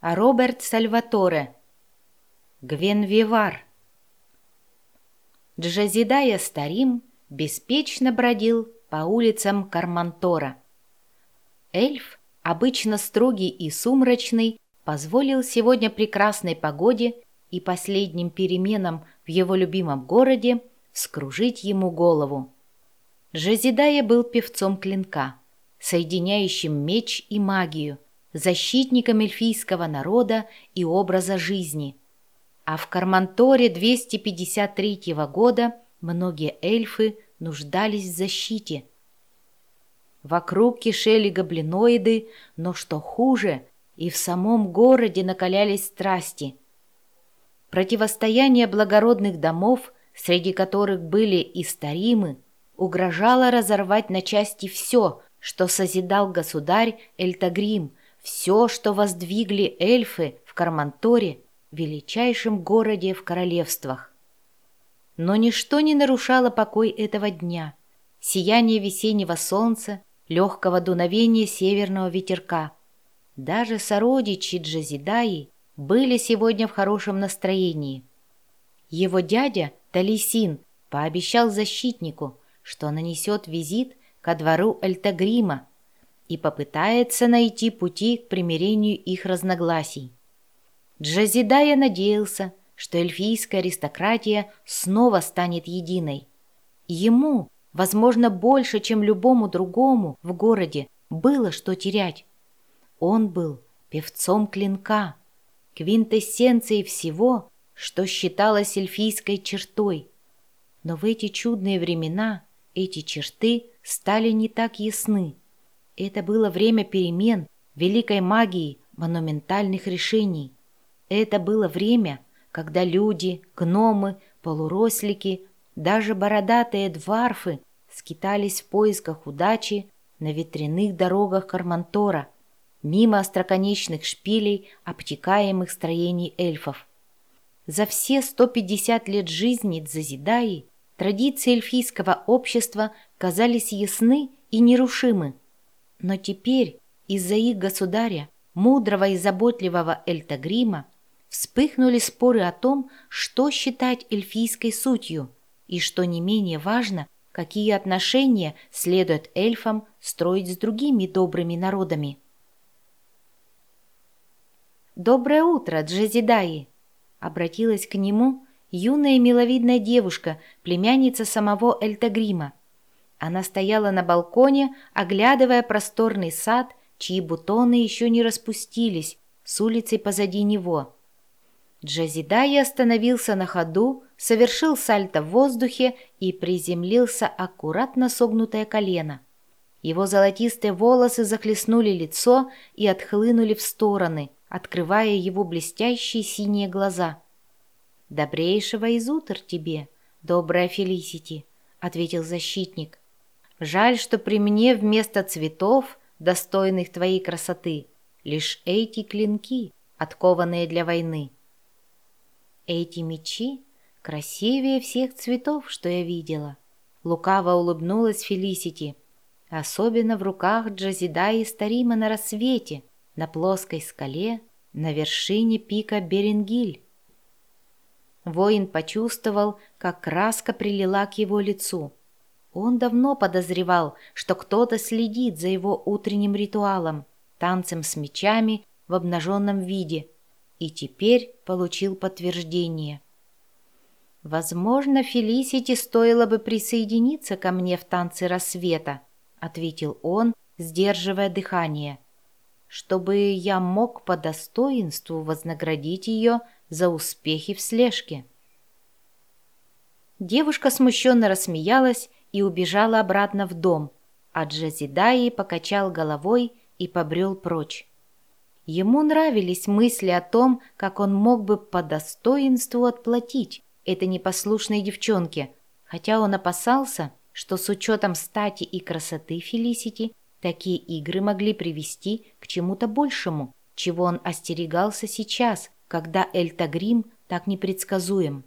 а Роберт Сальваторе. Гвенвивар. Джазидая Старим беспечно бродил по улицам Кармантора. Эльф, обычно строгий и сумрачный, позволил сегодня прекрасной погоде и последним переменам в его любимом городе скружить ему голову. Жазидая был певцом клинка, соединяющим меч и магию, защитником эльфийского народа и образа жизни. А в Карманторе 253 года многие эльфы нуждались в защите. Вокруг кишели гоблиноиды, но что хуже, и в самом городе накалялись страсти. Противостояние благородных домов, среди которых были и старимы, угрожало разорвать на части все, что созидал государь Эльтагрим, все, что воздвигли эльфы в Карманторе, величайшем городе в королевствах. Но ничто не нарушало покой этого дня. Сияние весеннего солнца, легкого дуновения северного ветерка. Даже сородичи Джазидаи были сегодня в хорошем настроении. Его дядя, Талисин, пообещал защитнику, что нанесет визит ко двору Альтагрима и попытается найти пути к примирению их разногласий. Джазидая надеялся, что эльфийская аристократия снова станет единой. Ему, возможно, больше, чем любому другому в городе, было что терять. Он был певцом клинка, квинтэссенцией всего, что считалось эльфийской чертой. Но в эти чудные времена эти черты стали не так ясны. Это было время перемен, великой магии, монументальных решений. Это было время, когда люди, гномы, полурослики, даже бородатые дварфы скитались в поисках удачи на ветряных дорогах Кармантора, мимо остроконечных шпилей, обтекаемых строений эльфов. За все 150 лет жизни Дзазидаи традиции эльфийского общества казались ясны и нерушимы. Но теперь из-за их государя, мудрого и заботливого Эльтагрима, вспыхнули споры о том, что считать эльфийской сутью, и, что не менее важно, какие отношения следует эльфам строить с другими добрыми народами. «Доброе утро, Джезидаи!» — обратилась к нему юная миловидная девушка, племянница самого Эльтагрима. Она стояла на балконе, оглядывая просторный сад, чьи бутоны еще не распустились, с улицей позади него. Джазидай остановился на ходу, совершил сальто в воздухе и приземлился аккуратно согнутое колено. Его золотистые волосы захлестнули лицо и отхлынули в стороны, открывая его блестящие синие глаза. «Добрейшего из утр тебе, добрая Фелисити», — ответил защитник. «Жаль, что при мне вместо цветов, достойных твоей красоты, лишь эти клинки, откованные для войны». Эти мечи красивее всех цветов, что я видела. Лукаво улыбнулась Фелисити. Особенно в руках Джазида и Старима на рассвете, на плоской скале, на вершине пика Беренгиль. Воин почувствовал, как краска прилила к его лицу. Он давно подозревал, что кто-то следит за его утренним ритуалом, танцем с мечами в обнаженном виде – и теперь получил подтверждение. «Возможно, Фелисити стоило бы присоединиться ко мне в танце рассвета», ответил он, сдерживая дыхание, «чтобы я мог по достоинству вознаградить ее за успехи в слежке». Девушка смущенно рассмеялась и убежала обратно в дом, а Джазидаи покачал головой и побрел прочь. Ему нравились мысли о том, как он мог бы по достоинству отплатить этой непослушной девчонке, хотя он опасался, что с учетом стати и красоты Фелисити такие игры могли привести к чему-то большему, чего он остерегался сейчас, когда Эльтагрим так непредсказуем.